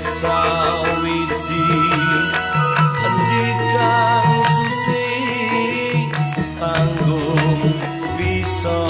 sawiji endikan suci tanggung bisa.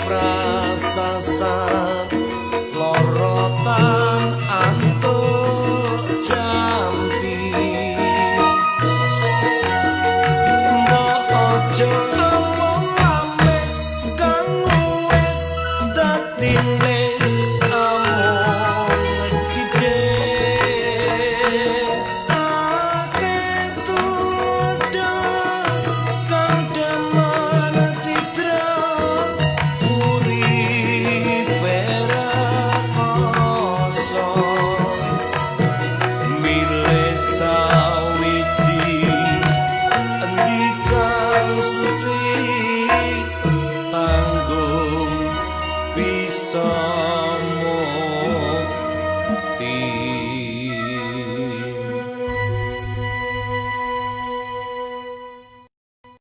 prasasat suci tanggung pisau